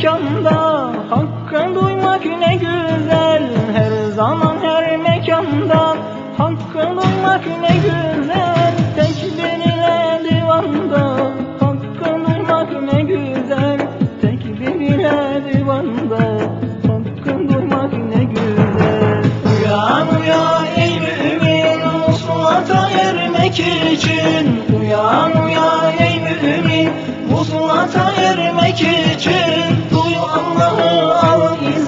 拥抱。Ermek için Duy Allah'ı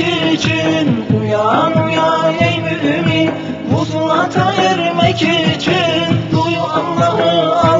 ermek için Uyan uyan ey mümin, musulata ermek için Duy Allah'ı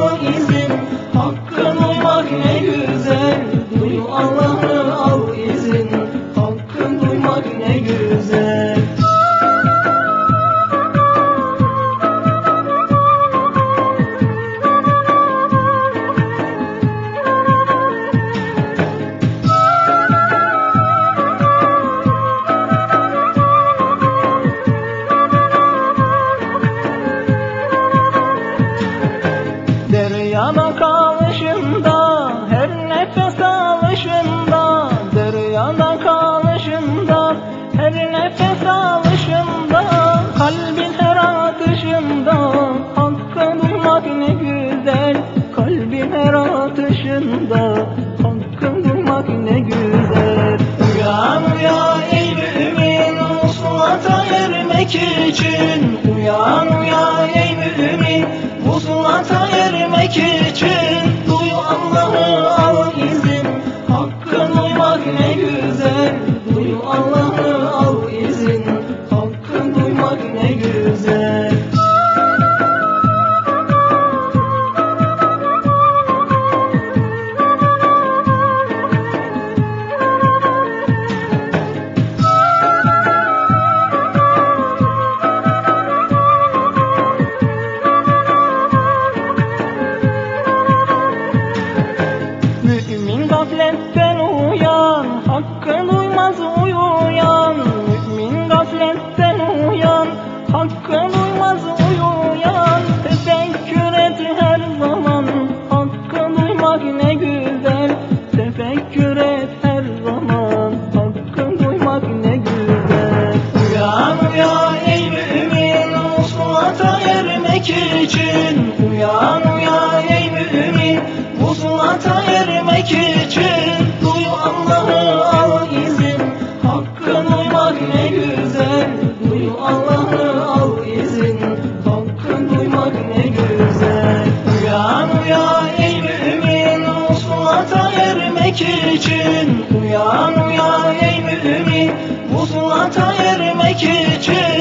Deryada kalışında, her nefes alışında Deryada kalışında, her nefes alışında Kalbin her atışında, hakkı duymak ne güzel. Kalbin her atışında, hakkı duymak ne güzel. Uyan uyan ey mümin, musulata ermek için. Uyan uyan hakkı duymaz uyuyan. Mümin gafletten uyan, hakkı duymaz uyuyan. Tefekkür et her zaman, hakkı duymak ne güzel. Tefekkür et her zaman, hakkı duymak ne güzel. Uyan uyan ey mümin, musulata ermek için. Uyan uyan ey mümin, musulata ermek için. İçin. Uyan uyan ey mümin, musulata ermek için.